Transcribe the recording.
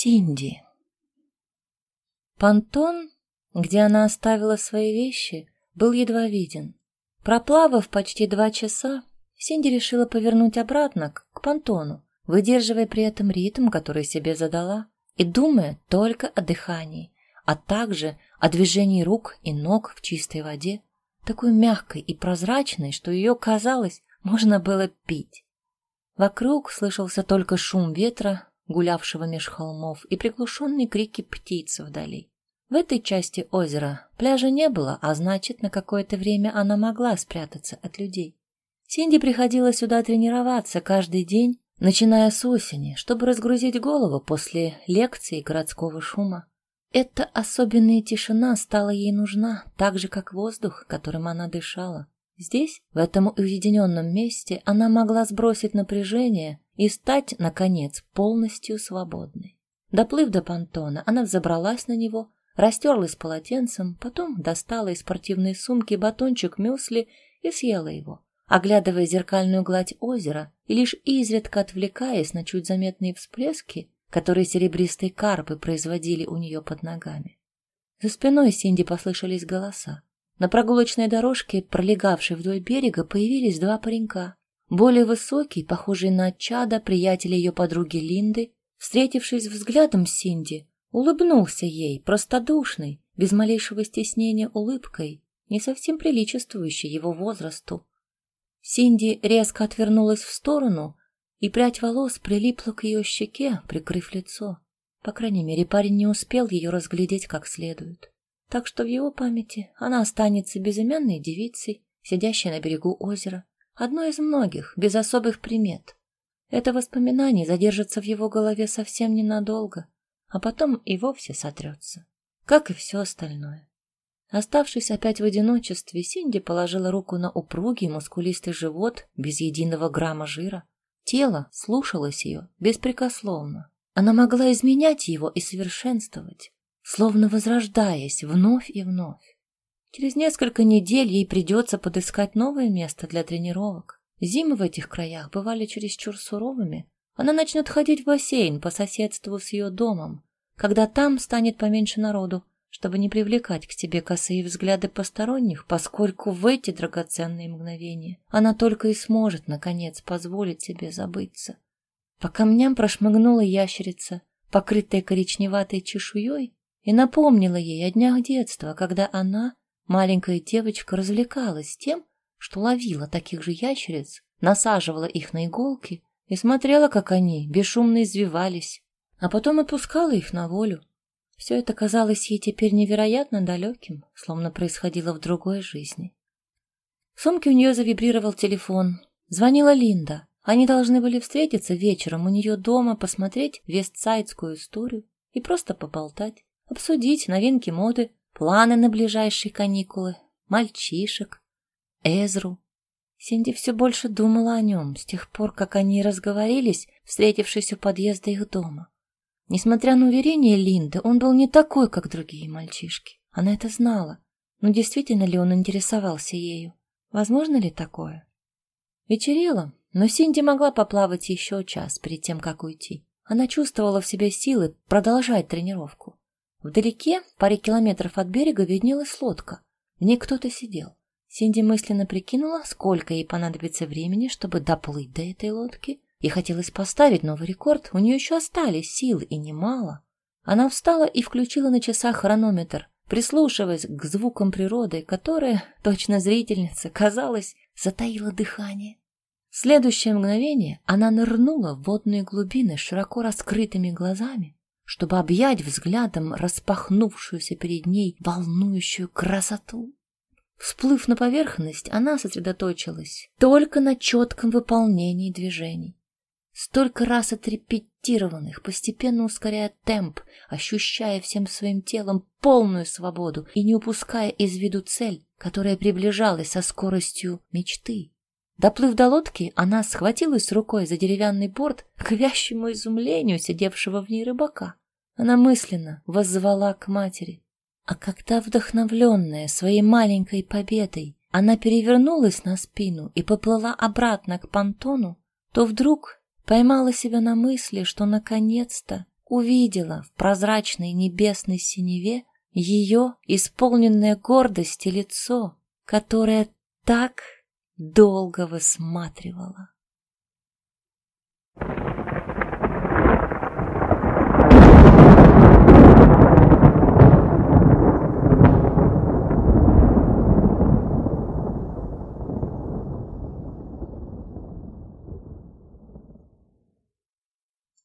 Синди. Понтон, где она оставила свои вещи, был едва виден. Проплавав почти два часа, Синди решила повернуть обратно к понтону, выдерживая при этом ритм, который себе задала, и думая только о дыхании, а также о движении рук и ног в чистой воде, такой мягкой и прозрачной, что ее, казалось, можно было пить. Вокруг слышался только шум ветра, гулявшего меж холмов, и приглушенные крики птиц вдали. В этой части озера пляжа не было, а значит, на какое-то время она могла спрятаться от людей. Синди приходила сюда тренироваться каждый день, начиная с осени, чтобы разгрузить голову после лекции городского шума. Эта особенная тишина стала ей нужна, так же, как воздух, которым она дышала. Здесь, в этом уединенном месте, она могла сбросить напряжение и стать, наконец, полностью свободной. Доплыв до понтона, она взобралась на него, растерлась полотенцем, потом достала из спортивной сумки батончик мюсли и съела его, оглядывая зеркальную гладь озера и лишь изредка отвлекаясь на чуть заметные всплески, которые серебристые карпы производили у нее под ногами. За спиной Синди послышались голоса. На прогулочной дорожке, пролегавшей вдоль берега, появились два паренька. Более высокий, похожий на чада, приятеля ее подруги Линды, встретившись взглядом с Синди, улыбнулся ей, простодушной, без малейшего стеснения улыбкой, не совсем приличествующей его возрасту. Синди резко отвернулась в сторону, и прядь волос прилипла к ее щеке, прикрыв лицо. По крайней мере, парень не успел ее разглядеть как следует. Так что в его памяти она останется безымянной девицей, сидящей на берегу озера, Одно из многих, без особых примет. Это воспоминание задержится в его голове совсем ненадолго, а потом и вовсе сотрется, как и все остальное. Оставшись опять в одиночестве, Синди положила руку на упругий мускулистый живот без единого грамма жира. Тело слушалось ее беспрекословно. Она могла изменять его и совершенствовать, словно возрождаясь вновь и вновь. Через несколько недель ей придется подыскать новое место для тренировок. Зимы в этих краях бывали чересчур суровыми. Она начнет ходить в бассейн по соседству с ее домом, когда там станет поменьше народу, чтобы не привлекать к себе косые взгляды посторонних, поскольку в эти драгоценные мгновения она только и сможет, наконец, позволить себе забыться. По камням прошмыгнула ящерица, покрытая коричневатой чешуей, и напомнила ей о днях детства, когда она Маленькая девочка развлекалась тем, что ловила таких же ящериц, насаживала их на иголки и смотрела, как они бесшумно извивались, а потом отпускала их на волю. Все это казалось ей теперь невероятно далеким, словно происходило в другой жизни. В сумке у нее завибрировал телефон. Звонила Линда. Они должны были встретиться вечером у нее дома, посмотреть вестсайдскую историю и просто поболтать, обсудить новинки моды, планы на ближайшие каникулы, мальчишек, Эзру. Синди все больше думала о нем с тех пор, как они разговорились, встретившись у подъезда их дома. Несмотря на уверение Линды, он был не такой, как другие мальчишки. Она это знала. Но действительно ли он интересовался ею? Возможно ли такое? Вечерело, но Синди могла поплавать еще час перед тем, как уйти. Она чувствовала в себе силы продолжать тренировку. Вдалеке, паре километров от берега, виднелась лодка. В ней кто-то сидел. Синди мысленно прикинула, сколько ей понадобится времени, чтобы доплыть до этой лодки. Ей хотелось поставить новый рекорд, у нее еще остались силы, и немало. Она встала и включила на часах хронометр, прислушиваясь к звукам природы, которая, точно зрительница, казалось, затаила дыхание. В следующее мгновение она нырнула в водные глубины широко раскрытыми глазами чтобы объять взглядом распахнувшуюся перед ней волнующую красоту. Всплыв на поверхность, она сосредоточилась только на четком выполнении движений. Столько раз отрепетированных, постепенно ускоряя темп, ощущая всем своим телом полную свободу и не упуская из виду цель, которая приближалась со скоростью мечты. Доплыв до лодки, она схватилась рукой за деревянный борт к вящему изумлению сидевшего в ней рыбака. Она мысленно воззвала к матери. А когда, вдохновленная своей маленькой победой, она перевернулась на спину и поплыла обратно к понтону, то вдруг поймала себя на мысли, что наконец-то увидела в прозрачной небесной синеве ее исполненное гордости лицо, которое так долго высматривала.